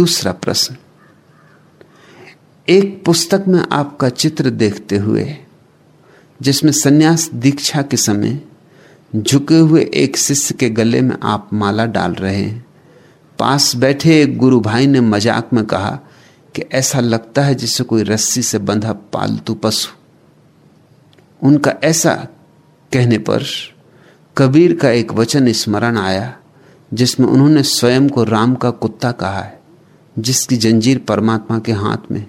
दूसरा प्रश्न। एक पुस्तक में आपका चित्र देखते हुए, जिसमें सन्यास दीक्षा के समय झुके हुए एक शिष्य के गले में आप माला डाल रहे हैं, पास बैठे एक गुरु भाई ने मज़ाक में कहा कि ऐसा लगता है जिसे कोई रस्सी से बंधा पालतू पशु। उनका ऐसा कहने पर कबीर का एक वचन स्मरण आया, जिसमें उन्होंने स्वयं को राम का कुत्ता कहा है। जिसकी जंजीर परमात्मा के हाथ में।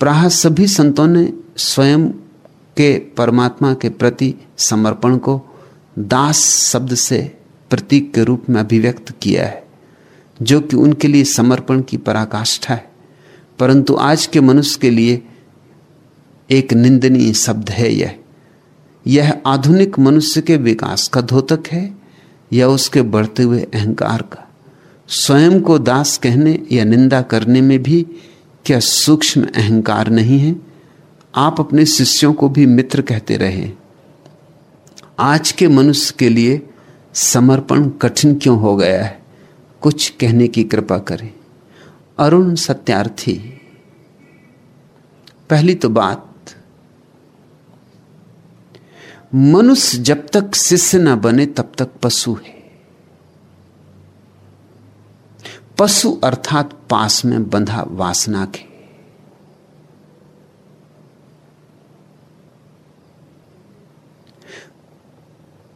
प्राह सभी संतों ने स्वयं के परमात्मा के प्रति समर्पण को दास शब्द से प्रतीक के रूप में अभिव्यक्त किया है, जो कि उनके लिए समर्पण की पराकाष्ठा है। परंतु आज के मनुष्य के लिए एक निंदनीय शब्द है यह। यह आधुनिक मनुष्य के विकास का धोतक है या उसके बढ़ते हुए अहंकार का? स्वयं को दास कहने या निंदा करने में भी क्या सूक्ष्म अहंकार नहीं है? आप अपने शिष्यों को भी मित्र कहते रहे। आज के मनुष्य के लिए समर्पण कठिन क्यों हो गया है? कुछ कहने की कृपा करें। अरुण सत्यार्थी, पहली तो बात, मनुष्य जब तक शिष्य न बने तब तक पशु है। पशु अर्थात पास में बंधा वासना के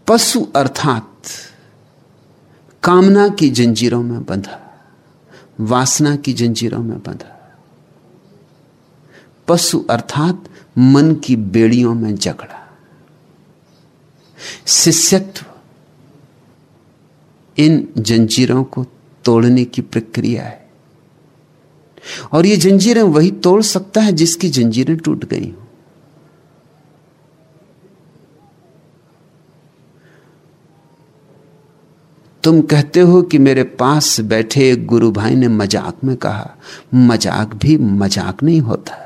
पशु अर्थात कामना की जंजीरों में बंधा, वासना की जंजीरों में बंधा। पशु अर्थात मन की बेड़ियों में जकड़ा। शिष्यत्व इन जंजीरों को तोड़ने की प्रक्रिया है। और ये जंजीरें वही तोड़ सकता है जिसकी जंजीरें टूट गई हो। तुम कहते हो कि मेरे पास बैठे एक गुरु भाई ने मज़ाक में कहा, मज़ाक भी मज़ाक नहीं होता।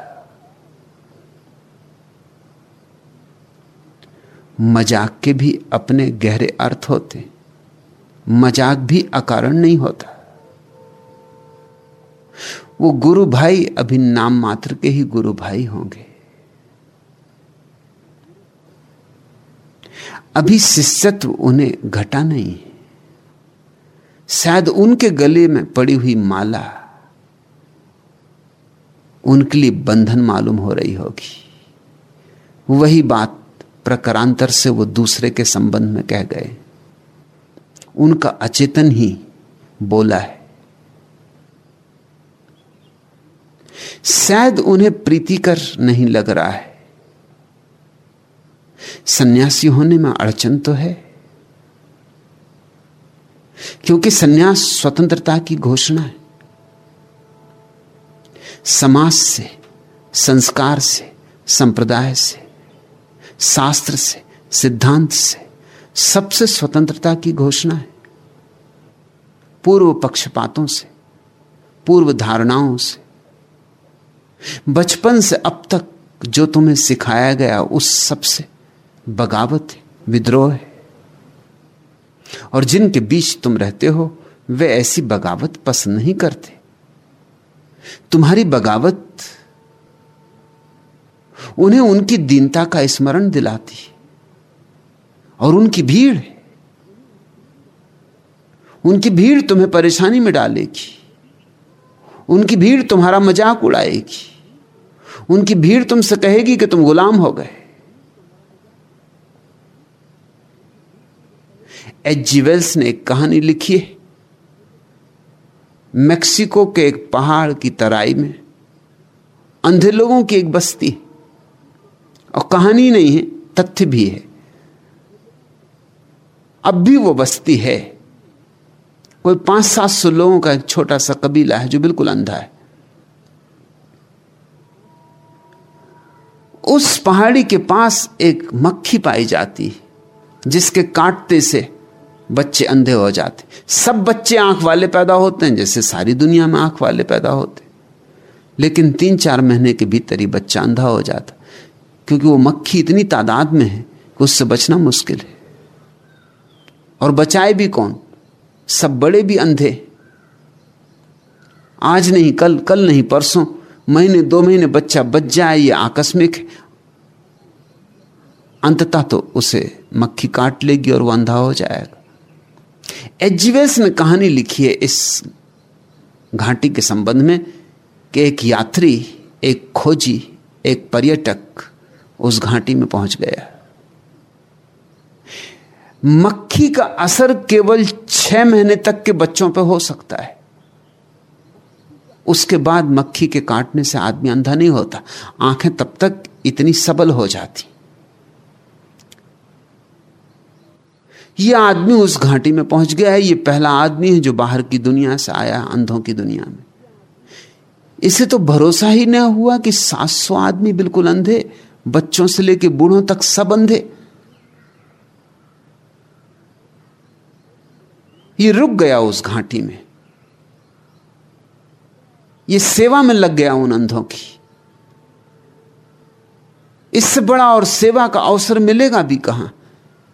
मज़ाक के भी अपने गहरे अर्थ होते। मज़ाक भी अकारण नहीं होता। वो गुरु भाई अभी नाम मात्र के ही गुरु भाई होंगे। अभी शिष्यत्व उन्हें घटा नहीं। है शायद उनके गले में पड़ी हुई माला उनके लिए बंधन मालूम हो रही होगी। वही बात प्रकारांतर से वो दूसरे के संबंध में कह गए। उनका अचेतन ही बोला है। शायद उन्हें प्रीतिकर नहीं लग रहा है। सन्यासी होने में अड़चन तो है, क्योंकि सन्यास स्वतंत्रता की घोषणा है। समाज से, संस्कार से, संप्रदाय से, शास्त्र से, सिद्धांत से सबसे स्वतंत्रता की घोषणा है। पूर्व पक्षपातों से, पूर्व धारणाओं से। बचपन से अब तक जो तुम्हें सिखाया गया, उस सबसे बगावत है, विद्रोह है। और जिनके बीच तुम रहते हो, वे ऐसी बगावत पसंद नहीं करते। तुम्हारी बगावत उन्हें उनकी दीनता का स्मरण दिलाती और उनकी भीड़। उनकी भीड़ तुम्हें परेशानी में डालेगी। उनकी भीड़ तुम्हारा मज़ाक उड़ाएगी। उनकी भीड़ तुमसे कहेगी कि तुम गुलाम हो गए। एच वेल्स ने एक कहानी लिखी है। मैक्सिको के एक पहाड़ की तराई में अंधे लोगों की एक बस्ती और कहानी नहीं है, तथ्य भी है। अब भी वो बस्ती है। कोई पाँच सात सौ लोगों का एक छोटा सा कबीला है जो बिल्कुल अंधा है। उस पहाड़ी के पास एक मक्खी पाई जाती, जिसके काटते से बच्चे अंधे हो जाते। सब बच्चे आँख वाले पैदा होते हैं, जैसे सारी दुनिया में आँख वाले पैदा होते। लेकिन तीन चार महीने के भीतर ही बच्चा अंधा हो जाता, क्योंकि वो मक्खी इतनी तादाद में है कि उससे बचना मुश्किल है। और बचाए भी कौन? सब बड़े भी अंधे। आज नहीं, कल कल नहीं, परसों, महीने, दो महीने बच्चा बच जाए, ये आकस्मिक अंततः तो उसे मक्खी काट लेगी और वो अंधा हो जाएगा। एजिवेस ने कहानी लिखी है इस घाटी के संबंध में कि एक यात्री, एक खोजी, एक पर्यटक उस घाटी में पहुँच गया। मक्खी का असर केवल छह महीने तक के बच्चों पर हो सकता है। उसके बाद मक्खी के काटने से आदमी अंधा नहीं होता। आँखें तब तक इतनी सबल हो जाती। यह आदमी उस घाटी में पहुँच गया है। यह पहला आदमी है जो बाहर की दुनिया से आया, अंधों की दुनिया में। इसे तो भरोसा ही न हुआ कि सात सौ आदमी बिल्कुल अंधे, बच्चों से लेकर बूढ़ों तक सब अंधे। ये रुक गया उस घाटी में। ये सेवा में लग गया उन अंधों की। इससे बड़ा और सेवा का अवसर मिलेगा भी कहाँ?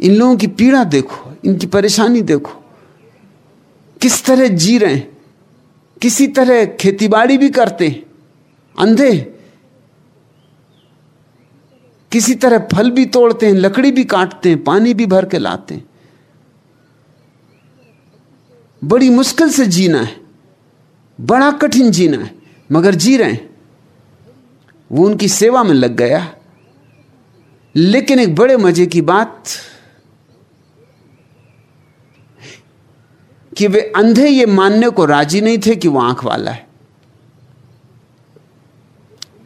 इन लोगों की पीड़ा देखो, इनकी परेशानी देखो। किस तरह जी रहे हैं? किसी तरह खेतीबाड़ी भी करते अंधे। किसी तरह फल भी तोड़ते हैं, लकड़ी भी काटते हैं, पानी भी भर के लाते हैं। बड़ी मुश्किल से जीना है। बड़ा कठिन जीना है, मगर जी रहे हैं। वो उनकी सेवा में लग गया। लेकिन एक बड़े मज़े की बात, कि वे अंधे ये मानने को राज़ी नहीं थे कि वो आँख वाला है।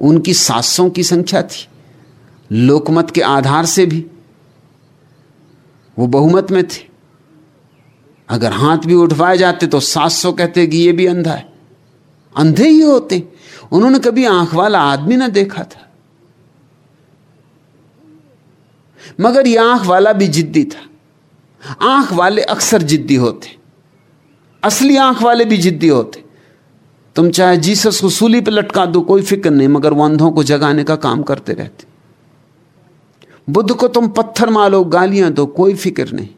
उनकी सासों की संख्या थी, लोकमत के आधार से भी। वो बहुमत में थे। अगर हाथ भी उठवाए जाते तो सात सौ कहते कि ये भी अंधा है। अंधे ही होते। उन्होंने कभी आँख वाला आदमी ना देखा था। मगर यह आँख वाला भी जिद्दी था। आँख वाले अक्सर जिद्दी होते। असली आँख वाले भी जिद्दी होते। तुम चाहे जीसस को सूली पे लटका दो, कोई फ़िक्र नहीं, मगर वो अंधों को जगाने का काम करते रहते। बुद्ध को तुम पत्थर मारो, गालियाँ दो, कोई फ़िक्र नहीं।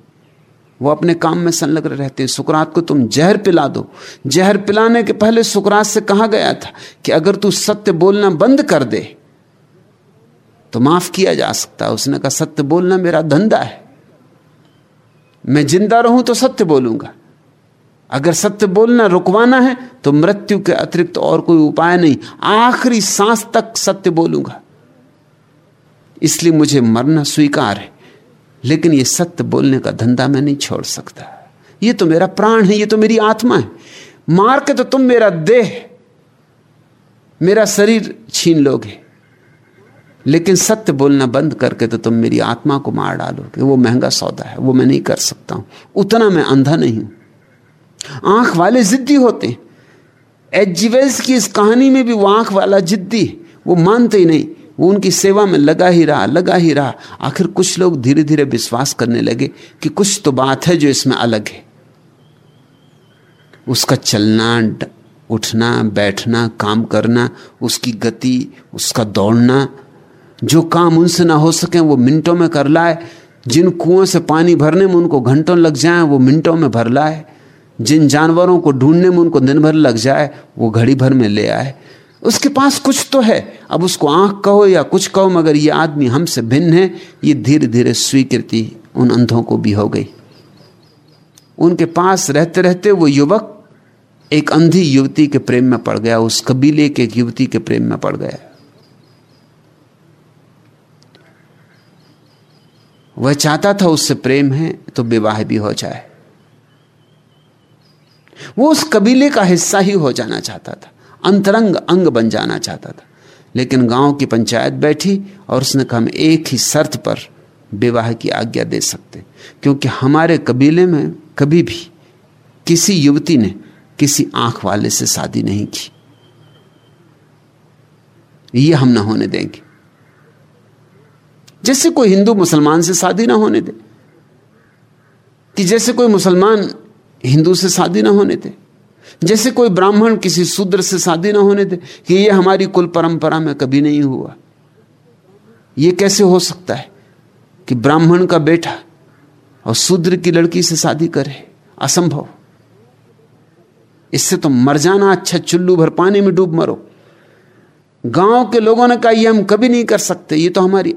वो अपने काम में संलग्न रहते हैं। सुकरात को तुम जहर पिला दो। जहर पिलाने के पहले सुकरात से कहा गया था कि अगर तू सत्य बोलना बंद कर दे तो माफ़ किया जा सकता है। उसने कहा, सत्य बोलना मेरा धंधा है। मैं ज़िंदा रहूँ तो सत्य बोलूँगा। अगर सत्य बोलना रुकवाना है तो मृत्यु के अतिरिक्त और कोई उपाय नहीं। आखिरी सांस तक सत्य बोलूँगा। इसलिए मुझे मरना स्वीकार है। लेकिन ये सत्य बोलने का धंधा मैं नहीं छोड़ सकता। ये तो मेरा प्राण है, ये तो मेरी आत्मा है। मार के तो तुम मेरा देह, मेरा शरीर छीन लोगे। लेकिन सत्य बोलना बंद करके तो तुम मेरी आत्मा को मार डालोगे। वो महँगा सौदा है, वो मैं नहीं कर सकता हूँ। उतना मैं अंधा नहीं हूँ। आँख वाले जिद्दी होते एजिवेल्स की इस कहानी में भी वो आँख वाला जिद्दी वो मानते ही नहीं। वो उनकी सेवा में लगा ही रहा, लगा ही रहा। आखिर कुछ लोग धीरे धीरे विश्वास करने लगे कि कुछ तो बात है जो इसमें अलग है। उसका चलना उठना, बैठना, काम करना, उसकी गति, उसका दौड़ना, जो काम उनसे ना हो सके वो मिनटों में कर लाए। जिन कुओं से पानी भरने में उनको घंटों लग जाए, वो मिनटों में भर लाए। जिन जानवरों को ढूँढने में उनको दिन भर लग जाए, वो घड़ी भर में ले आए। उसके पास कुछ तो है। अब उसको आँख कहो या कुछ कहो, मगर ये आदमी हमसे भिन्न है। ये धीरे धीरे स्वीकृति उन अंधों को भी हो गई। उनके पास रहते रहते वो युवक एक अंधी युवती के प्रेम में पड़ गया। उस कबीले के एक युवती के प्रेम में पड़ गया। वह चाहता था उससे प्रेम है तो विवाह भी हो जाए। वो उस कबीले का हिस्सा ही हो जाना चाहता था। अंतरंग अंग बन जाना चाहता था। लेकिन गाँव की पंचायत बैठी और उसने कहा, हम एक ही शर्त पर विवाह की आज्ञा दे सकते क्योंकि हमारे कबीले में कभी भी किसी युवती ने किसी आँख वाले से शादी नहीं की। यह हम ना होने देंगे। जैसे कोई हिंदू मुसलमान से शादी ना होने दे, कि जैसे कोई मुसलमान हिंदू से शादी ना होने दे जैसे कोई ब्राह्मण किसी शूद्र से शादी ना होने दे कि यह हमारी कुल परंपरा में कभी नहीं हुआ। यह कैसे हो सकता है कि ब्राह्मण का बेटा और शूद्र की लड़की से शादी करे? असंभव। इससे तो मर जाना अच्छा चुल्लू भर पानी में डूब मरो। गाँव के लोगों ने कहा यह हम कभी नहीं कर सकते, ये तो हमारी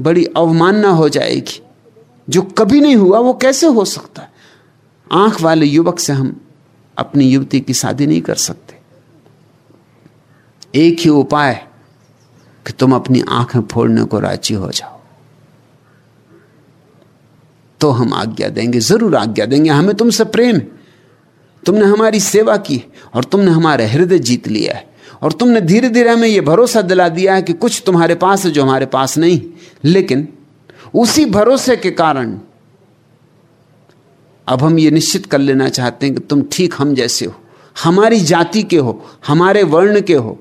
बड़ी अवमानना हो जाएगी। जो कभी नहीं हुआ, वो कैसे हो सकता है? आँख वाले युवक से हम अपनी युवती की शादी नहीं कर सकते। एक ही उपाय कि तुम अपनी आँखें फोड़ने को राज़ी हो जाओ। तो हम आज्ञा देंगे, ज़रूर आज्ञा देंगे। हमें तुमसे प्रेम तुमने हमारी सेवा की और तुमने हमारे हृदय जीत लिया है। और तुमने धीरे धीरे हमें यह भरोसा दिला दिया है कि कुछ तुम्हारे पास है जो हमारे पास नहीं। लेकिन उसी भरोसे के कारण अब हम ये निश्चित कर लेना चाहते हैं कि तुम ठीक हम जैसे हो। हमारी जाति के हो, हमारे वर्ण के हो।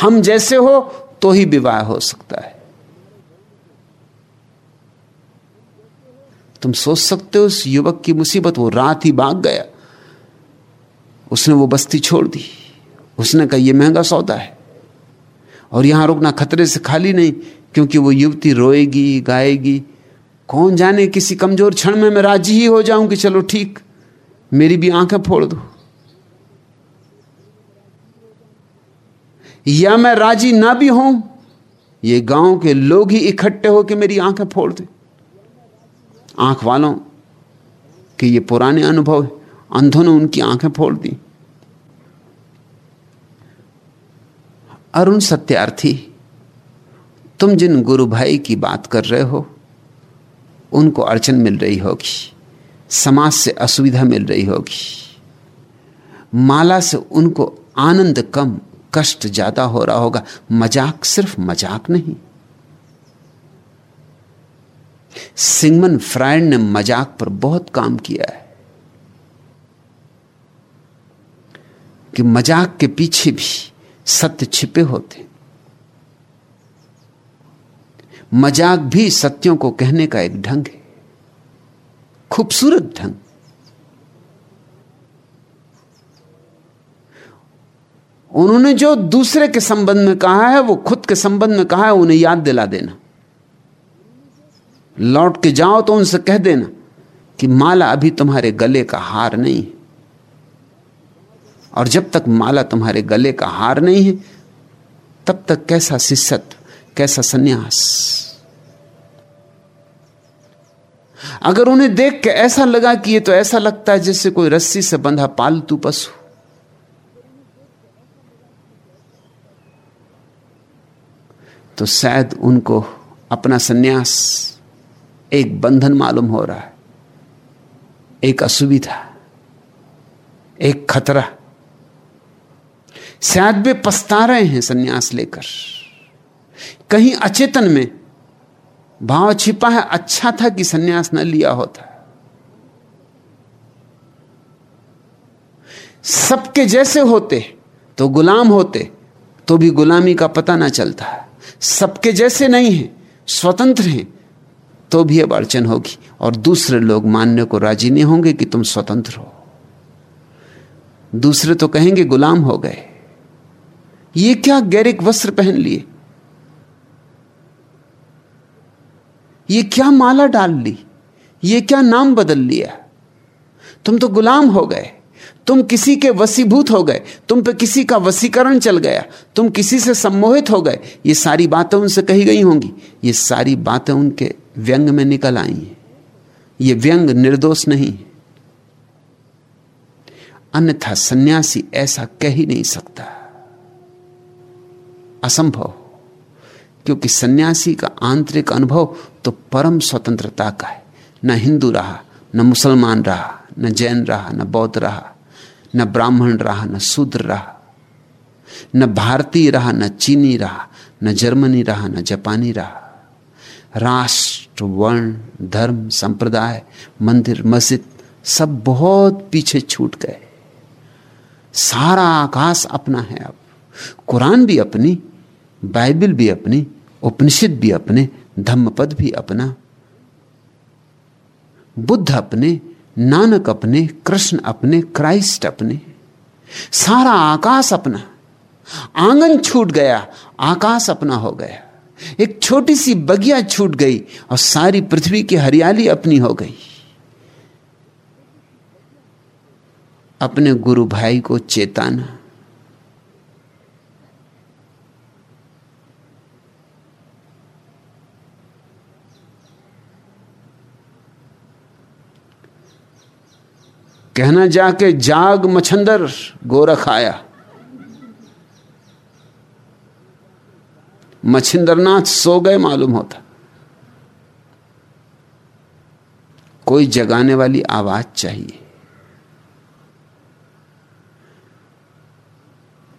हम जैसे हो तो ही विवाह हो सकता है। तुम सोच सकते हो उस युवक की मुसीबत, वो रात ही भाग गया। उसने वो बस्ती छोड़ दी। उसने कहा यह महँगा सौदा है। और यहाँ रुकना खतरे से खाली नहीं, क्योंकि वो युवती रोएगी, गाएगी कौन जाने किसी कमज़ोर क्षण में मैं राज़ी ही हो जाऊँ कि चलो ठीक, मेरी भी आँखें फोड़ दो। या मैं राज़ी ना भी हूँ ये गाँव के लोग ही इकट्ठे हो कि मेरी आँखें फोड़ दे। आँख वालों, के ये पुराने अनुभव अंधों ने उनकी आँखें फोड़ दी। अरुण सत्यार्थी, तुम जिन गुरु भाई की बात कर रहे हो उनको अड़चन मिल रही होगी। समाज से असुविधा मिल रही होगी। माला से उनको आनंद कम, कष्ट ज़्यादा हो रहा होगा। मज़ाक सिर्फ़ मज़ाक नहीं। सिंगमन फ्रायड ने मज़ाक पर बहुत काम किया है। कि मज़ाक के पीछे भी सत्य छिपे होते मज़ाक भी सत्यों को कहने का एक ढंग है। खूबसूरत ढंग। उन्होंने जो दूसरे के संबंध में कहा है, वो खुद के संबंध में कहा है, उन्हें याद दिला देना। लौट के जाओ तो उनसे कह देना कि माला अभी तुम्हारे गले का हार नहीं है। और जब तक माला तुम्हारे गले का हार नहीं है, तब तक कैसा शिष्यत्व, कैसा सन्यास अगर उन्हें देख के ऐसा लगा कि ये तो ऐसा लगता है जैसे कोई रस्सी से बंधा पालतू पशु। तो शायद उनको अपना सन्यास, एक बंधन मालूम हो रहा है, एक असुविधा, एक खतरा। शायद वे पछता रहे हैं सन्यास लेकर। कहीं अचेतन में भाव छिपा है अच्छा था कि सन्यास न लिया होता। सबके जैसे होते तो गुलाम होते तो भी गुलामी का पता ना चलता। सबके जैसे नहीं है, स्वतंत्र हैं तो भी अब अड़चन होगी, और दूसरे लोग मानने को राज़ी नहीं होंगे कि तुम स्वतंत्र हो। दूसरे तो कहेंगे गुलाम हो गए। ये क्या गैरिक वस्त्र पहन लिए? ये क्या माला डाल ली? ये क्या नाम बदल लिया? तुम तो गुलाम हो गए। तुम किसी के वसीभूत हो गए। तुम पे किसी का वसीकरण चल गया। तुम किसी से सम्मोहित हो गए। ये सारी बातें उनसे कही गई होंगी। ये सारी बातें उनके व्यंग में निकल आई हैं। ये व्यंग निर्दोष नहीं। अन्यथा सन्यासी ऐसा कह ही नहीं सकता। असंभव। क्योंकि सन्यासी का आंतरिक अनुभव तो परम स्वतंत्रता का है। न हिंदू रहा, न मुसलमान रहा, न जैन रहा, न बौद्ध रहा, न ब्राह्मण रहा, न शूद्र रहा, न भारतीय रहा, न चीनी रहा, न जर्मनी रहा, न जापानी रहा। राष्ट्र, वर्ण, धर्म, संप्रदाय, मंदिर, मस्जिद सब बहुत पीछे छूट गए। सारा आकाश अपना है अब। कुरान भी अपनी, बाइबल भी अपनी उपनिषद भी अपने, धम्मपद भी अपना। बुद्ध अपने, नानक अपने, कृष्ण अपने, क्राइस्ट अपने। सारा आकाश अपना। आँगन छूट गया, आकाश अपना हो गया। एक छोटी सी बगिया छूट गई और सारी पृथ्वी की हरियाली अपनी हो गई। अपने गुरु भाई को चेताना। कहना जाके जाग मछंदर, गोरख आया। मछिंदरनाथ सो गए, मालूम होता। कोई जगाने वाली आवाज़ चाहिए।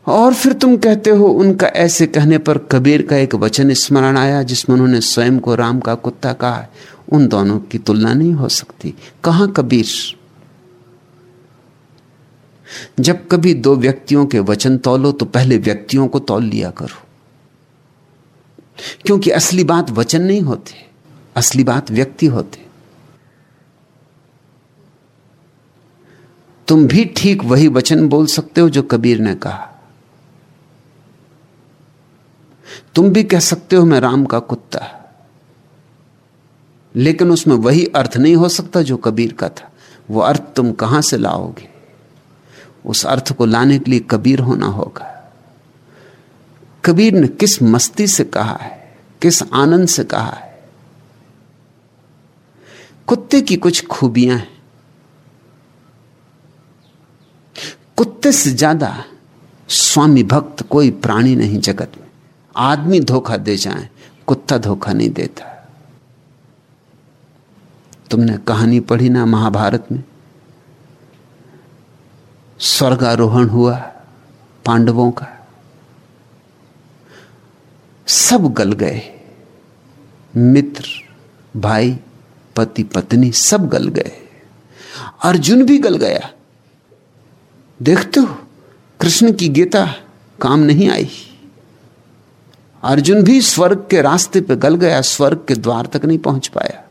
और फिर तुम कहते हो, उनका ऐसे कहने पर कबीर का एक वचन स्मरण आया, जिसमें उन्होंने स्वयं को राम का कुत्ता कहा। उन दोनों की तुलना नहीं हो सकती। कहाँ कबीर? जब कभी दो व्यक्तियों के वचन तोलो तो पहले व्यक्तियों को तोल लिया करो। क्योंकि असली बात वचन नहीं होते, असली बात व्यक्ति होते। तुम भी ठीक वही वचन बोल सकते हो जो कबीर ने कहा। तुम भी कह सकते हो मैं राम का कुत्ता। लेकिन उसमें वही अर्थ नहीं हो सकता जो कबीर का था। वो अर्थ तुम कहाँ से लाओगे? उस अर्थ को लाने के लिए कबीर होना होगा। कबीर ने किस मस्ती से कहा है, किस आनंद से कहा है? कुत्ते की कुछ खूबियाँ हैं। कुत्ते से ज़्यादा स्वामी भक्त कोई प्राणी नहीं जगत में। आदमी धोखा दे जाए, कुत्ता धोखा नहीं देता। तुमने कहानी पढ़ी ना महाभारत में? स्वर्गारोहण हुआ पांडवों का। सब गल गए। मित्र, भाई, पति, पत्नी, सब गल गए। अर्जुन भी गल गया। देखते हो, कृष्ण की गीता काम नहीं आई। अर्जुन भी स्वर्ग के रास्ते पे गल गया, स्वर्ग के द्वार तक नहीं पहुँच पाया।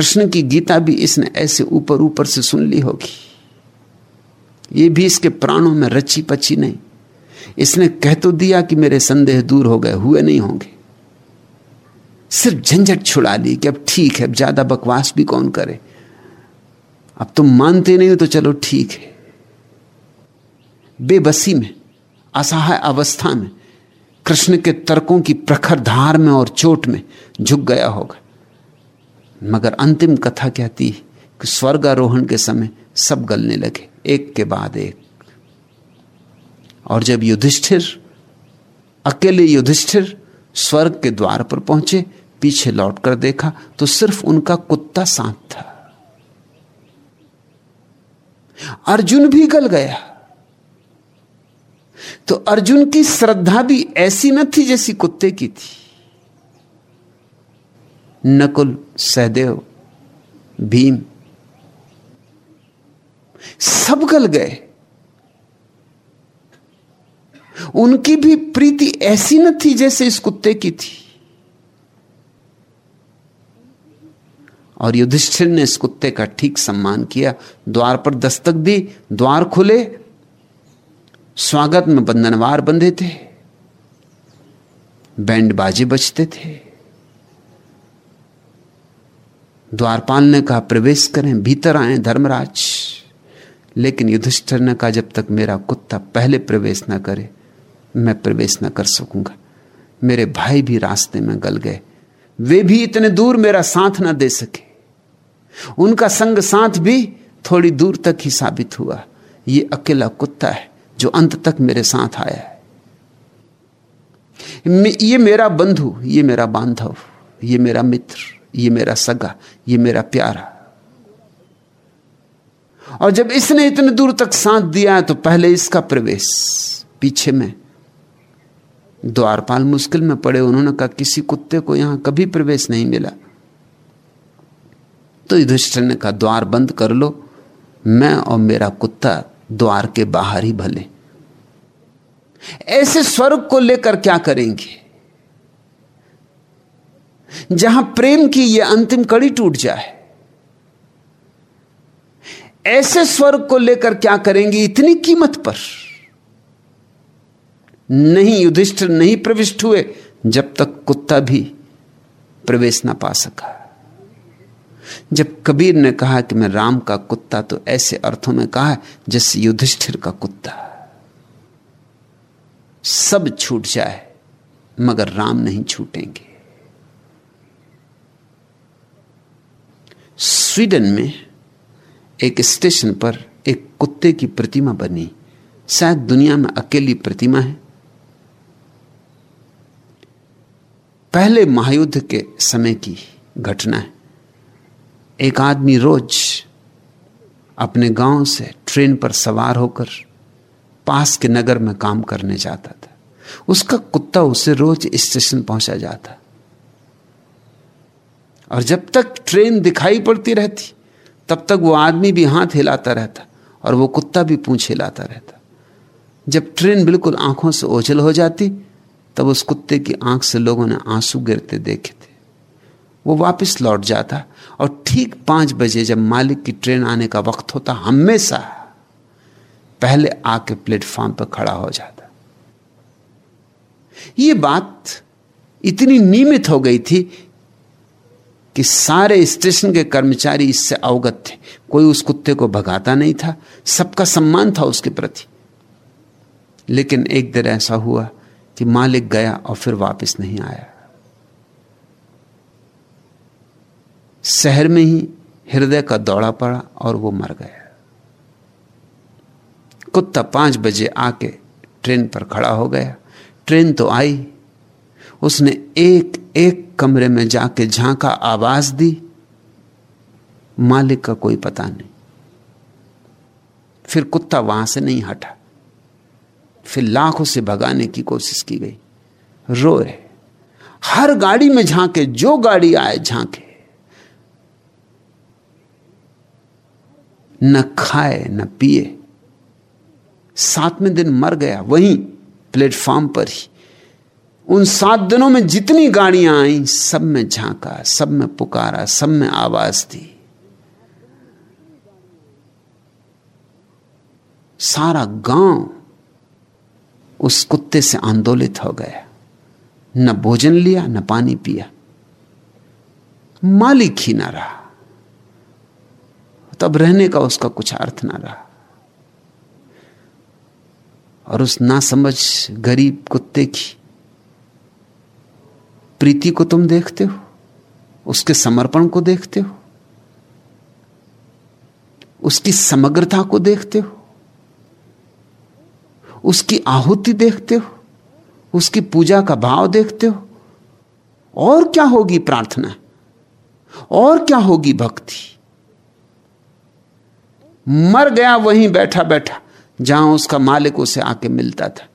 कृष्ण की गीता भी इसने ऐसे ऊपर ऊपर से सुन ली होगी। ये भी इसके प्राणों में रची पची नहीं। इसने कह तो दिया कि मेरे संदेह दूर हो गए, हुए नहीं होंगे। सिर्फ़ झंझट छुड़ा ली कि अब ठीक है, अब ज़्यादा बकवास भी कौन करे? अब तुम मानते नहीं हो तो चलो ठीक है। बेबसी में, असहाय अवस्था में, कृष्ण के तर्कों की प्रखर धार में और चोट में झुक गया होगा। मगर अंतिम कथा कहती है कि स्वर्ग आरोहण के समय सब गलने लगे, एक के बाद एक। और जब युधिष्ठिर, अकेले युधिष्ठिर स्वर्ग के द्वार पर पहुँचे, पीछे लौटकर देखा तो सिर्फ़ उनका कुत्ता साथ था। अर्जुन भी गल गया। तो अर्जुन की श्रद्धा भी ऐसी न थी जैसी कुत्ते की थी। नकुल, सहदेव, भीम। सब गल गए। उनकी भी प्रीति ऐसी न थी जैसे इस कुत्ते की थी। और युधिष्ठिर ने इस कुत्ते का ठीक सम्मान किया। द्वार पर दस्तक दी, द्वार खुले। स्वागत में बंधनवार बंधे थे। बैंड बाजे बजते थे। द्वारपाल ने कहा, प्रवेश करें, भीतर आए, धर्मराज। लेकिन युधिष्ठर ने कहा, जब तक मेरा कुत्ता पहले प्रवेश ना करे, मैं प्रवेश ना कर सकूँगा। मेरे भाई भी रास्ते में गल गए। वे भी इतने दूर मेरा साथ ना दे सके। उनका संग साथ भी थोड़ी दूर तक ही साबित हुआ। ये अकेला कुत्ता है, जो अंत तक मेरे साथ आया है। ये मेरा बंधु, ये मेरा बांधव, ये मेरा मित्र। ये मेरा सगा, ये मेरा प्यारा। और जब इसने इतने दूर तक साथ दिया है तो पहले इसका प्रवेश, पीछे में। द्वारपाल मुश्किल में पड़े, उन्होंने कहा, किसी कुत्ते को यहाँ कभी प्रवेश नहीं मिला। तो युधिष्ठिर ने कहा, द्वार बंद कर लो, मैं और मेरा कुत्ता द्वार के बाहर ही भले। ऐसे स्वर्ग को लेकर क्या करेंगे? जहाँ प्रेम की यह अंतिम कड़ी टूट जाए। ऐसे स्वर्ग को लेकर क्या करेंगे इतनी कीमत पर? नहीं युधिष्ठिर, नहीं प्रविष्ट हुए, जब तक कुत्ता भी प्रवेश ना पा सका। जब कबीर ने कहा कि मैं राम का कुत्ता तो ऐसे अर्थों में कहा, जैसे युधिष्ठिर का कुत्ता। सब छूट जाए, मगर राम नहीं छूटेंगे। स्वीडन में एक स्टेशन पर एक कुत्ते की प्रतिमा बनी। शायद दुनिया में अकेली प्रतिमा है। पहले महायुद्ध के समय की घटना है। एक आदमी रोज अपने गाँव से ट्रेन पर सवार होकर पास के नगर में काम करने जाता था। उसका कुत्ता उसे रोज स्टेशन पहुँचा जाता। और जब तक ट्रेन दिखाई पड़ती रहती, तब तक वो आदमी भी हाथ हिलाता रहता और वो कुत्ता भी पूछ हिलाता रहता। जब ट्रेन बिल्कुल आँखों से ओझल हो जाती, तब उस कुत्ते की आँख से लोगों ने आँसू गिरते देखे थे। वो वापस लौट जाता और ठीक पाँच बजे जब मालिक की ट्रेन आने का वक्त होता, हमेशा पहले आके प्लेटफॉर्म पर खड़ा हो जाता। ये बात इतनी नियमित हो गई थी कि सारे स्टेशन के कर्मचारी इससे अवगत थे। कोई उस कुत्ते को भगाता नहीं था। सबका सम्मान था उसके प्रति। लेकिन एक दिन ऐसा हुआ कि मालिक गया और फिर वापस नहीं आया। शहर में ही हृदय का दौड़ा पड़ा और वो मर गया। कुत्ता पाँच बजे आके ट्रेन पर खड़ा हो गया। ट्रेन तो आई उसने एक एक कमरे में जाके झांका आवाज़ दी। मालिक का कोई पता नहीं। फिर कुत्ता वहाँ से नहीं हटा। फिर लाखों से भगाने की कोशिश की गई। रोए। हर गाड़ी में झांके, जो गाड़ी आए झांके। न खाए, न पिए। सातवें दिन मर गया, वहीं प्लेटफॉर्म पर ही। उन सात दिनों में जितनी गाड़ियाँ आई, सब में झांका, सब में पुकारा, सब में आवाज़ दी। सारा गाँव उस कुत्ते से आंदोलित हो गया। न भोजन लिया, न पानी पिया। मालिक ही ना रहा। तब रहने का उसका कुछ अर्थ ना रहा। और उस नासमझ गरीब कुत्ते की प्रीति को तुम देखते हो? उसके समर्पण को देखते हो? उसकी समग्रता को देखते हो? उसकी आहुति देखते हो? उसकी पूजा का भाव देखते हो? और क्या होगी प्रार्थना? और क्या होगी भक्ति? मर गया वहीं बैठा बैठा, जहाँ उसका मालिक उसे आके मिलता था।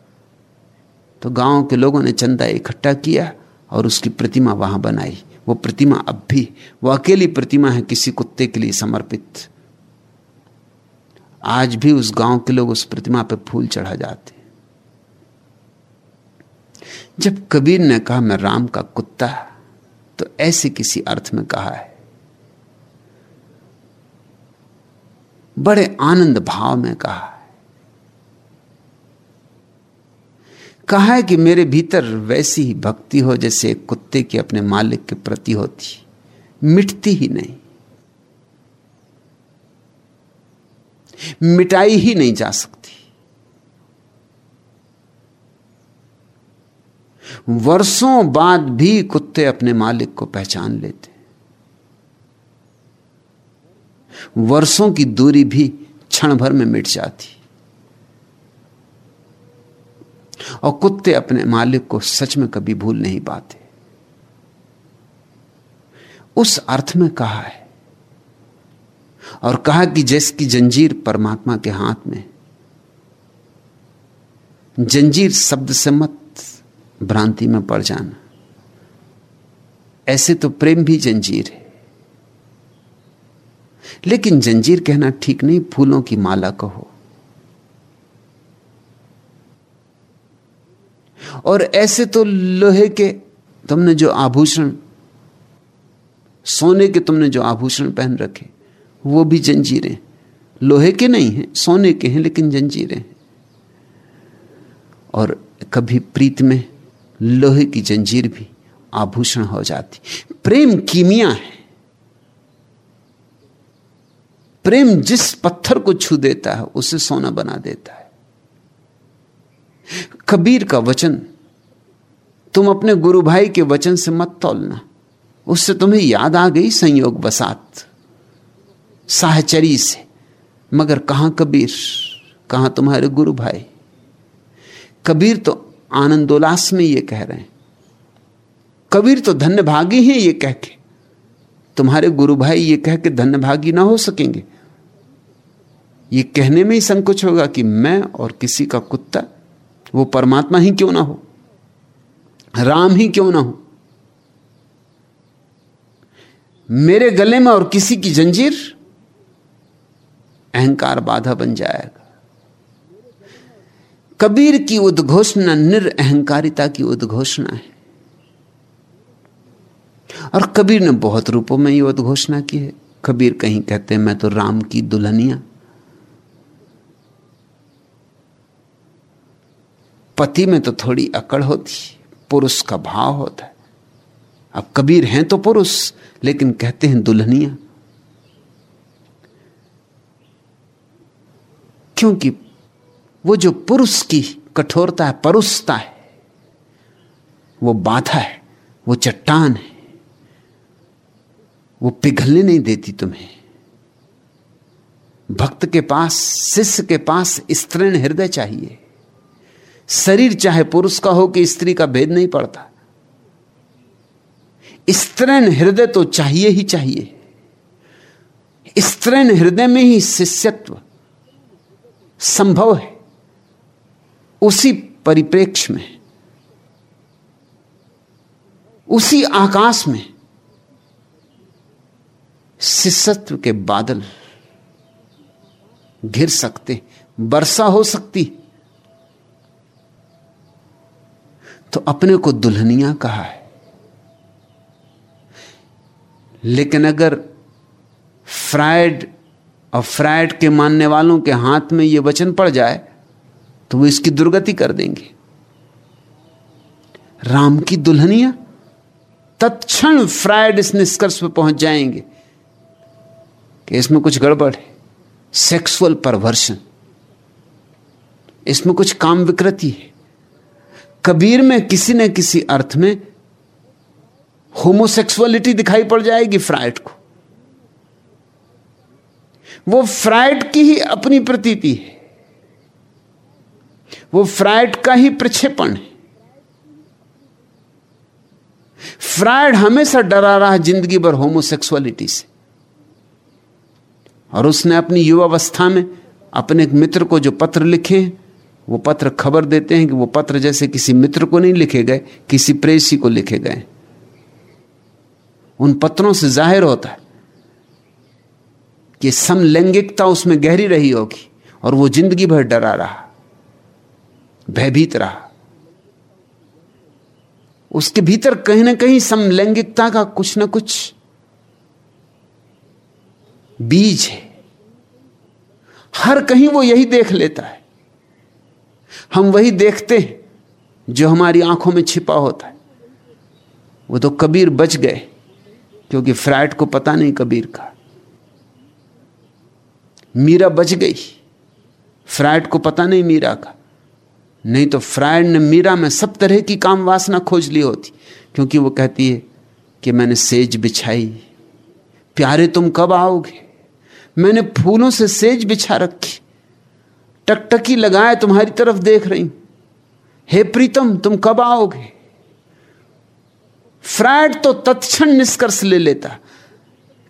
तो गाँव के लोगों ने चंदा इकट्ठा किया। और उसकी प्रतिमा वहाँ बनाई। वो प्रतिमा अब भी, वो अकेली प्रतिमा है किसी कुत्ते के लिए समर्पित। आज भी उस गाँव के लोग उस प्रतिमा पर फूल चढ़ा जाते जब कबीर ने कहा, मैं राम का कुत्ता तो ऐसे किसी अर्थ में कहा है। बड़े आनंद भाव में कहा। कहा है कि मेरे भीतर वैसी ही भक्ति हो जैसे एक कुत्ते की अपने मालिक के प्रति होती मिटती ही नहीं। मिटाई ही नहीं जा सकती। वर्षों बाद भी कुत्ते अपने मालिक को पहचान लेते वर्षों की दूरी भी क्षण भर में मिट जाती। और कुत्ते अपने मालिक को सच में कभी भूल नहीं पाते। उस अर्थ में कहा है और कहा कि जिसकी जंजीर परमात्मा के हाथ में, जंजीर शब्द से मत भ्रांति में पड़ जाना। ऐसे तो प्रेम भी जंजीर है। लेकिन जंजीर कहना ठीक नहीं, फूलों की माला कहो। और ऐसे तो लोहे के तुमने जो आभूषण, सोने के तुमने जो आभूषण पहन रखे, वो भी जंजीरें। लोहे के नहीं हैं, सोने के हैं, लेकिन जंजीरें हैं। और कभी प्रीत में लोहे की जंजीर भी आभूषण हो जाती। प्रेम कीमिया है। प्रेम जिस पत्थर को छू देता है, उसे सोना बना देता है। कबीर का वचन, तुम अपने गुरु भाई के वचन से मत तोलना। उससे तुम्हें याद आ गई संयोग बसात। साहचरी से, मगर कहाँ कबीर, कहाँ तुम्हारे गुरु भाई? कबीर तो आनंदोल्लास में ये कह रहे हैं। कबीर तो धन्य भागी हैं ये कह के। तुम्हारे गुरु भाई ये कह के धन्य भागी ना हो सकेंगे। ये कहने में ही संकोच होगा कि मैं और किसी का कुत्ता वो परमात्मा ही क्यों ना हो? राम ही क्यों ना हो? मेरे गले में और किसी की जंजीर अहंकार बाधा बन जाएगा। कबीर की उद्घोषणा निरअहकारिता की उद्घोषणा है। और कबीर ने बहुत रूपों में ये उद्घोषणा की है। कबीर कहीं कहते हैं, मैं तो राम की दुल्हनिया। पति में तो थोड़ी अकड़ होती पुरुष का भाव होता है। अब कबीर हैं तो पुरुष, लेकिन कहते हैं दुल्हनिया। क्योंकि वो जो पुरुष की कठोरता है, परुषता है, वो बाधा है, वो चट्टान है, वो पिघलने नहीं देती तुम्हें। भक्त के पास, शिष्य के पास स्त्रीण हृदय चाहिए। शरीर चाहे पुरुष का हो कि स्त्री का भेद नहीं पड़ता। स्त्रीण हृदय तो चाहिए ही चाहिए। स्त्रीण हृदय में ही शिष्यत्व संभव है। उसी परिप्रेक्ष्य में, उसी आकाश में शिष्यत्व के बादल घिर सकते वर्षा हो सकती। तो अपने को दुल्हनिया कहा है। लेकिन अगर फ्राइड और फ्राइड के मानने वालों के हाथ में यह वचन पड़ जाए तो वो इसकी दुर्गति कर देंगे। राम की दुल्हनिया, तत्क्षण फ्राइड इस निष्कर्ष पर पहुँच जाएँगे कि इसमें कुछ गड़बड़ है सेक्सुअल परवर्शन इसमें कुछ काम विकृति है। कबीर में किसी न किसी अर्थ में होमोसेक्सुअलिटी दिखाई पड़ जाएगी फ्राइड को। वो फ्राइड की ही अपनी प्रतीति है। वो फ्राइड का ही प्रक्षेपण है। फ्राइड हमेशा डरा रहा ज़िंदगी भर होमोसेक्सुअलिटी से। और उसने अपनी युवावस्था में अपने एक मित्र को जो पत्र लिखे वो पत्र खबर देते हैं कि वो पत्र जैसे किसी मित्र को नहीं लिखे गए, किसी प्रेसी को लिखे गए। उन पत्रों से ज़ाहिर होता है कि समलैंगिकता उसमें गहरी रही होगी और वो ज़िंदगी भर डरा रहा, भयभीत रहा। उसके भीतर कहीं ना कहीं समलैंगिकता का कुछ ना कुछ बीज है। हर कहीं वो यही देख लेता है। हम वही देखते हैं जो हमारी आँखों में छिपा होता है। वो तो कबीर बच गए, क्योंकि फ्राइड को पता नहीं कबीर का। मीरा बच गई, फ्राइड को पता नहीं मीरा का। नहीं तो फ्राइड ने मीरा में सब तरह की काम वासना खोज ली होती, क्योंकि वो कहती है कि मैंने सेज बिछाई। प्यारे तुम कब आओगे? मैंने फूलों से सेज बिछा रखी। टकटकी लगाए तुम्हारी तरफ़ देख रही। हे प्रीतम, तुम कब आओगे? फ्राइड तो तत्क्षण निष्कर्ष ले लेता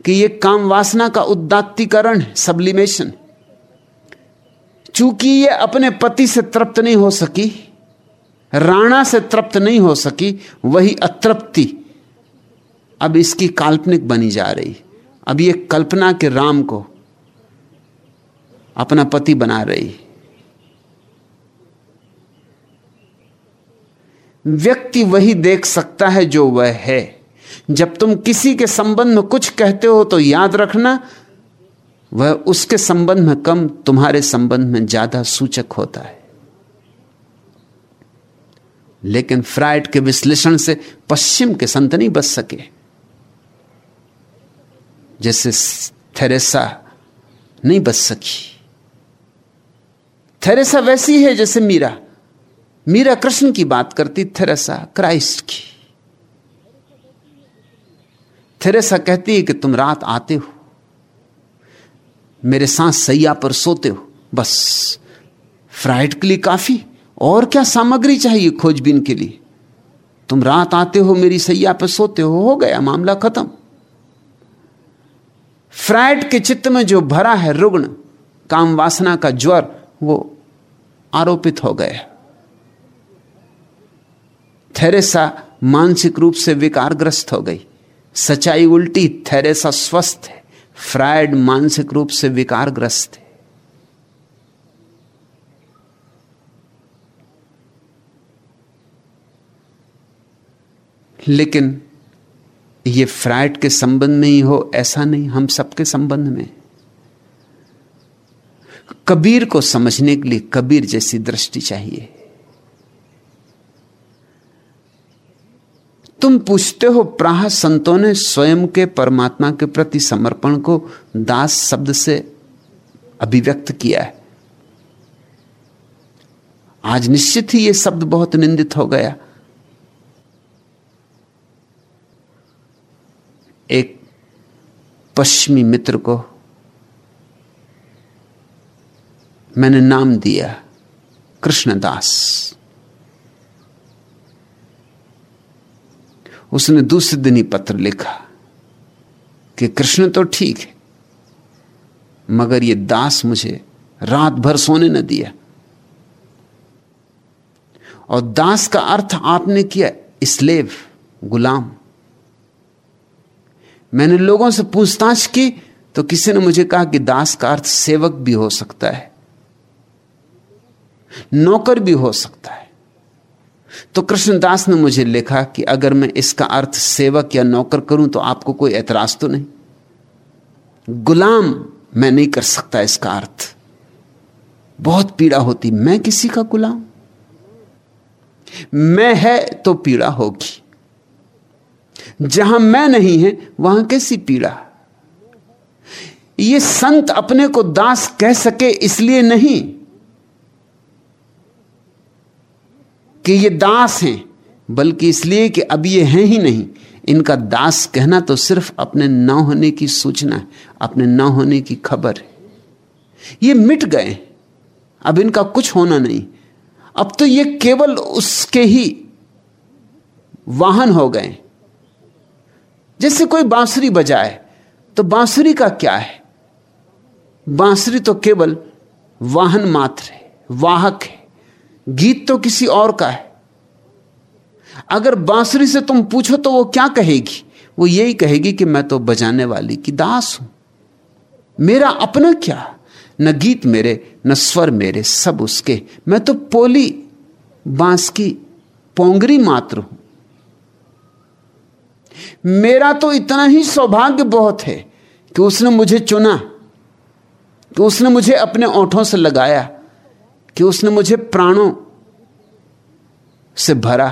कि यह काम वासना का उदात्तीकरण है सब्लिमेशन चूँकि यह अपने पति से तृप्त नहीं हो सकी, राणा से तृप्त नहीं हो सकी, वही अतृप्ति अब इसकी काल्पनिक बनी जा रही। अब यह कल्पना के राम को अपना पति बना रही। व्यक्ति वही देख सकता है जो वह है। जब तुम किसी के संबंध में कुछ कहते हो तो याद रखना, वह उसके संबंध में कम, तुम्हारे संबंध में ज़्यादा सूचक होता है। लेकिन फ्राइड के विश्लेषण से पश्चिम के संत नहीं बच सके। जैसे थेरेसा नहीं बच सकी। थेरेसा वैसी है जैसे मीरा। मीरा कृष्ण की बात करती, थेरेसा, क्राइस्ट की। थेरेसा कहती है कि तुम रात आते हो, मेरे साथ सैया पर सोते हो, बस। फ्राइड के लिए काफ़ी, और क्या सामग्री चाहिए खोजबीन के लिए? तुम रात आते हो, मेरी सैया पर सोते हो हो गया, मामला खत्म। फ्राइड के चित्त में जो भरा है रुग्ण, काम वासना का ज्वर, वो आरोपित हो गया। थेरेसा मानसिक रूप से विकारग्रस्त हो गई। सच्चाई उल्टी, थेरेसा स्वस्थ है। फ्रायड मानसिक रूप से विकारग्रस्त है। लेकिन ये फ्राइड के संबंध में ही हो, ऐसा नहीं, हम सबके संबंध में। कबीर को समझने के लिए कबीर जैसी दृष्टि चाहिए। तुम पूछते हो, प्राह संतों ने स्वयं के परमात्मा के प्रति समर्पण को दास शब्द से अभिव्यक्त किया है। आज निश्चित ही यह शब्द बहुत निंदित हो गया। एक पश्चिमी मित्र को मैंने नाम दिया, कृष्णदास। उसने दूसरे दिन ही पत्र लिखा कि कृष्ण तो ठीक है, मगर ये दास मुझे रात भर सोने न दिया। और दास का अर्थ आपने किया स्लेव गुलाम। मैंने लोगों से पूछताछ की तो किसी ने मुझे कहा कि दास का अर्थ सेवक भी हो सकता है, नौकर भी हो सकता है। तो कृष्णदास ने मुझे लिखा कि अगर मैं इसका अर्थ सेवक या नौकर करूँ तो आपको कोई ऐतराज तो नहीं। गुलाम मैं नहीं कर सकता इसका अर्थ। बहुत पीड़ा होती। मैं किसी का गुलाम? मैं है तो पीड़ा होगी। जहाँ मैं नहीं है, वहाँ कैसी पीड़ा? ये संत अपने को दास कह सके इसलिए नहीं कि ये दास हैं, बल्कि इसलिए कि अब ये हैं ही नहीं। इनका दास कहना तो सिर्फ़ अपने न होने की सूचना है, अपने न होने की खबर है। ये मिट गए अब इनका कुछ होना नहीं। अब तो ये केवल उसके ही वाहन हो गए जैसे कोई बांसुरी बजाए तो बांसुरी का क्या है? बांसुरी तो केवल वाहन मात्र है, वाहक है। गीत तो किसी और का है। अगर बांसुरी से तुम पूछो तो वो क्या कहेगी? वो यही कहेगी कि मैं तो बजाने वाली की दास हूँ। मेरा अपना क्या? न गीत मेरे, न स्वर मेरे, सब उसके। मैं तो पोली बाँस की पोंगरी मात्र हूँ। मेरा तो इतना ही सौभाग्य बहुत है कि उसने मुझे चुना, कि उसने मुझे अपने ओंठों से लगाया। कि उसने मुझे प्राणों से भरा,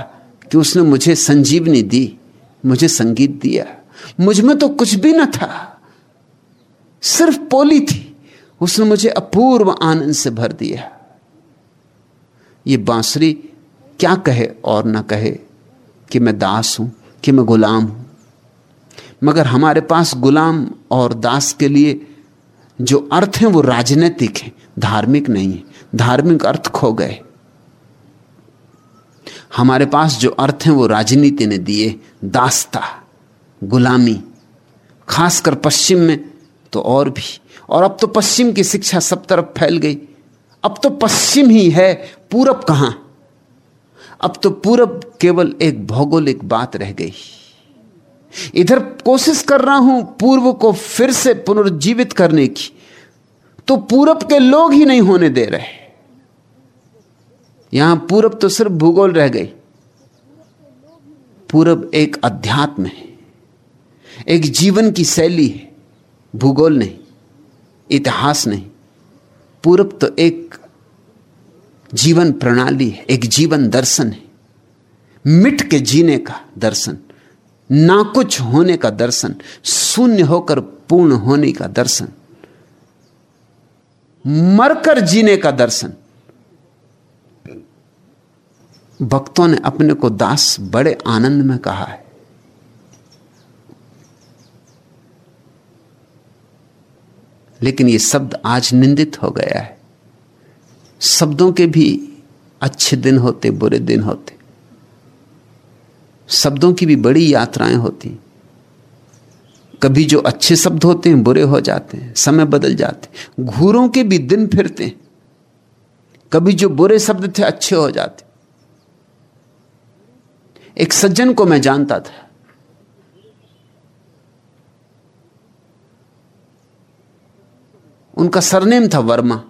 कि उसने मुझे संजीवनी दी, मुझे संगीत दिया। मुझमें तो कुछ भी न था, सिर्फ़ पोली थी। उसने मुझे अपूर्व आनंद से भर दिया। ये बांसुरी क्या कहे और ना कहे कि मैं दास हूँ, कि मैं गुलाम हूँ? मगर हमारे पास गुलाम और दास के लिए जो अर्थ हैं वो राजनीतिक है, धार्मिक नहीं है। धार्मिक अर्थ खो गए। हमारे पास जो अर्थ हैं, वो राजनीति ने दिए, दास्ता, गुलामी। खासकर पश्चिम में तो और भी। और अब तो पश्चिम की शिक्षा सब तरफ़ फैल गई। अब तो पश्चिम ही है, पूरब कहाँ? अब तो पूरब केवल एक भौगोलिक बात रह गई। इधर कोशिश कर रहा हूँ पूर्व को फिर से पुनर्जीवित करने की। तो पूरब के लोग ही नहीं होने दे रहे। यहाँ पूरब तो सिर्फ़ भूगोल रह गई। पूरब एक अध्यात्म है। एक जीवन की शैली है। भूगोल नहीं, इतिहास नहीं। पूरब तो एक जीवन प्रणाली है, एक जीवन दर्शन है। मिट के जीने का दर्शन, ना कुछ होने का दर्शन, शून्य होकर पूर्ण होने का दर्शन, मरकर जीने का दर्शन। भक्तों ने अपने को दास बड़े आनंद में कहा है। लेकिन ये शब्द आज निंदित हो गया है। शब्दों के भी अच्छे दिन होते, बुरे दिन होते। शब्दों की भी बड़ी यात्राएँ होती। कभी जो अच्छे शब्द होते हैं, बुरे हो जाते हैं, समय बदल जाते घूरों के भी दिन फिरते कभी जो बुरे शब्द थे, अच्छे हो जाते एक सज्जन को मैं जानता था। उनका सरनेम था वर्मा।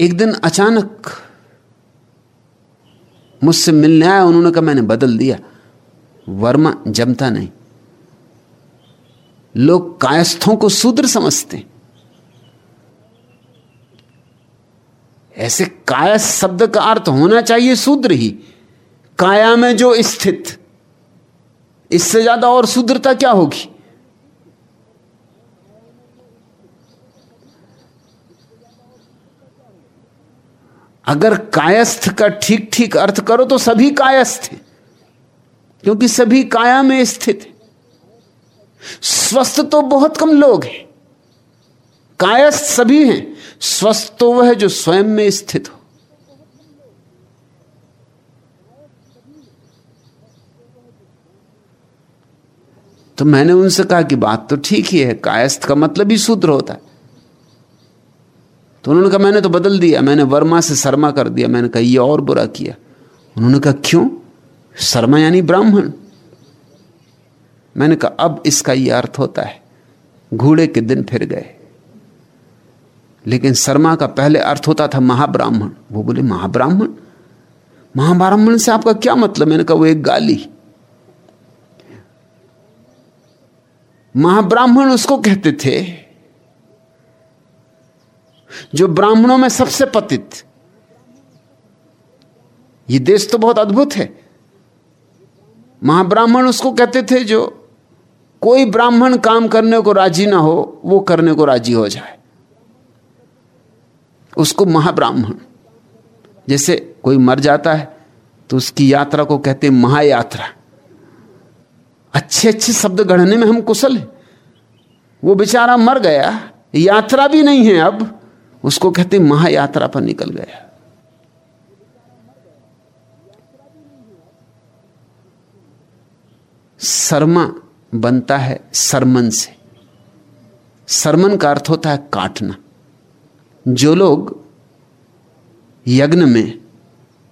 एक दिन अचानक मुझसे मिलने आया, उन्होंने कहा, मैंने बदल दिया। वर्मा जमता नहीं। लोग कायस्थों को शूद्र समझते ऐसे कायस्थ शब्द का अर्थ होना चाहिए शूद्र ही। काया में जो स्थित, इससे ज़्यादा और शूद्रता क्या होगी? अगर कायस्थ का ठीक ठीक अर्थ करो तो सभी कायस्थ हैं, क्योंकि सभी काया में स्थित है। स्वस्थ तो बहुत कम लोग हैं, कायस्थ सभी हैं, स्वस्थ तो वह जो स्वयं में स्थित हो। तो मैंने उनसे कहा कि बात तो ठीक ही है, कायस्थ का मतलब ही शूद्र होता है। तो उन्होंने कहा, मैंने तो बदल दिया, मैंने वर्मा से शर्मा कर दिया, मैंने कहा, ये और बुरा किया। उन्होंने कहा, क्यों? शर्मा यानी ब्राह्मण। मैंने कहा, अब इसका यह अर्थ होता है, घोड़े के दिन फिर गए। लेकिन शर्मा का पहले अर्थ होता था महाब्राह्मण। वो बोले, महाब्राह्मण? महाब्राह्मण से आपका क्या मतलब? मैंने कहा, वो एक गाली। महाब्राह्मण उसको कहते थे, जो ब्राह्मणों में सबसे पतित। ये देश तो बहुत अद्भुत है। महाब्राह्मण उसको कहते थे जो कोई ब्राह्मण काम करने को राज़ी ना हो, वो करने को राज़ी हो जाए। उसको महाब्राह्मण, जैसे कोई मर जाता है तो उसकी यात्रा को कहते महायात्रा। अच्छे अच्छे शब्द गढ़ने में हम कुशल हैं। वो बेचारा मर गया, यात्रा भी नहीं है अब, उसको कहते महायात्रा पर निकल गया। शर्मा बनता है सरमन से। सरमन का अर्थ होता है काटना। जो लोग यज्ञ में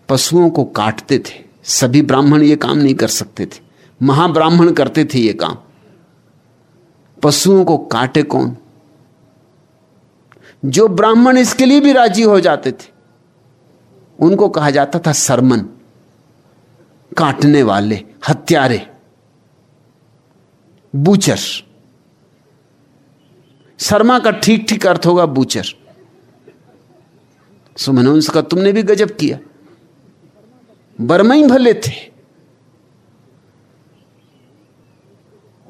पशुओं को काटते थे, सभी ब्राह्मण ये काम नहीं कर सकते थे। महाब्राह्मण करते थे ये काम। पशुओं को काटे कौन? जो ब्राह्मण इसके लिए भी राज़ी हो जाते थे, उनको कहा जाता था सरमन, काटने वाले, हत्यारे, बूचर। शर्मा का ठीक ठीक अर्थ होगा बूचर। सो मैंने उनसे कहा तुमने भी गजब किया। बर्मई भले थे।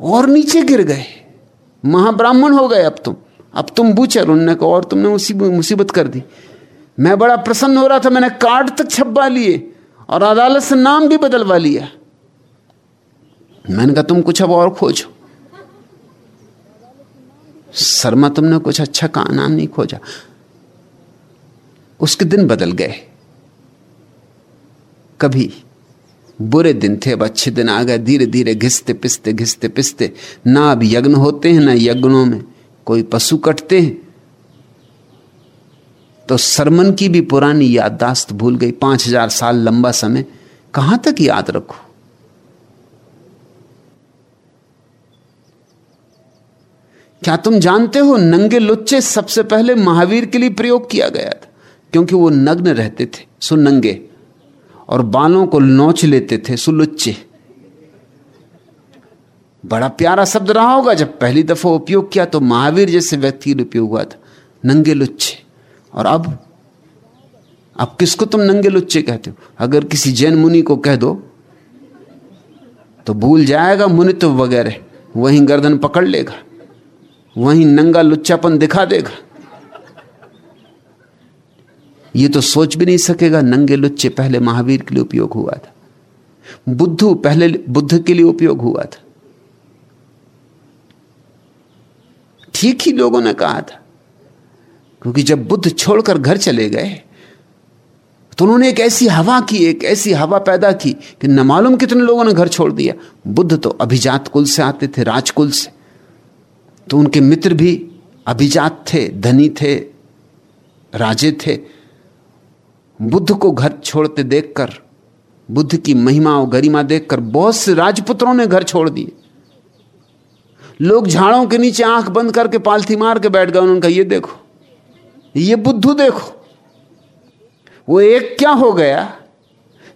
और नीचे गिर गए। महाब्राह्मण हो गए अब तुम। अब तुम बूचर उनने कहा और तुमने उसी मुसीबत कर दी। मैं बड़ा प्रसन्न हो रहा था, मैंने कार्ड तक छपवा लिए और अदालत से नाम भी बदलवा लिया। मैंने कहा, तुम कुछ अब और खोजो। शर्मा, तुमने कुछ अच्छा का, नाम नहीं खोजा। उसके दिन बदल गए। कभी बुरे दिन थे अब अच्छे दिन आ गए। धीरे धीरे घिसते पिसते घिसते पिसते ना अब यज्ञ होते हैं ना यज्ञों में। कोई पशु कटते हैं तो सरमन की भी पुरानी याददाश्त भूल गई। पाँच हज़ार साल लंबा समय। कहाँ तक याद रखो? क्या तुम जानते हो नंगे लुच्चे सबसे पहले महावीर के लिए प्रयोग किया गया था? क्योंकि वो नग्न रहते थे। सुनंगे और बालों को नोच लेते थे सुलुच्चे। बड़ा प्यारा शब्द रहा होगा, जब पहली दफ़ा उपयोग किया तो महावीर जैसे व्यक्ति उपयोग हुआ था, नंगे लुच्चे। और अब अब किसको तुम नंगे लुच्चे कहते हो? अगर किसी जैन मुनि को कह दो तो भूल जाएगा मुनित्व वगैरह, वहीं गर्दन पकड़ लेगा, वहीं नंगा लुच्चापन दिखा देगा। ये तो सोच भी नहीं सकेगा, नंगे लुच्चे पहले महावीर के लिए उपयोग हुआ था। बुद्धू पहले बुद्ध के लिए उपयोग हुआ था। ठीक ही लोगों ने कहा था, क्योंकि जब बुद्ध छोड़कर घर चले गए तो उन्होंने एक ऐसी हवा की, एक ऐसी हवा पैदा की कि न मालूम कितने लोगों ने घर छोड़ दिया। बुद्ध तो अभिजात कुल से आते थे, राजकुल से। तो उनके मित्र भी अभिजात थे, धनी थे, राजे थे। बुद्ध को घर छोड़ते देखकर, बुद्ध की महिमा और गरिमा देखकर बहुत से राजपुत्रों ने घर छोड़ दिए। लोग झाड़ों के नीचे आँख बंद करके पालथी मार के बैठ गए, उन्होंने कहा, ये देखो, ये बुद्धू देखो, वो एक क्या हो गया?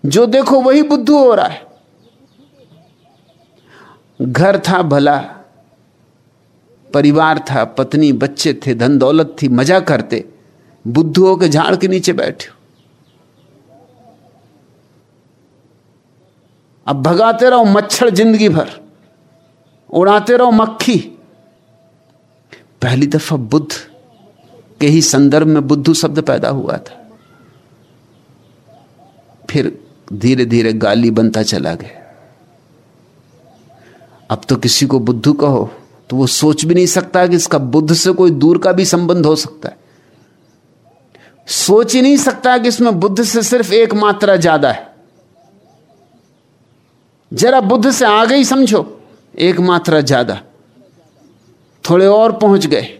जो देखो वही बुद्धू हो रहा है। घर था भला, परिवार था पत्नी, बच्चे थे, धन दौलत थी, मज़ा करते, बुद्धुओं के झाड़ के नीचे बैठे अब भगाते रहो मच्छर ज़िंदगी भर, उड़ाते रहो मक्खी। पहली दफ़ा बुद्ध के ही संदर्भ में बुद्धू शब्द पैदा हुआ था। फिर धीरे धीरे गाली बनता चला गया। अब तो किसी को बुद्धू कहो तो वो सोच भी नहीं सकता कि इसका बुद्ध से कोई दूर का भी संबंध हो सकता है। सोच ही नहीं सकता कि इसमें बुद्ध से सिर्फ़ एक मात्रा ज़्यादा है। जरा बुद्ध से आ गई समझो एक मात्रा ज़्यादा थोड़े और पहुँच गए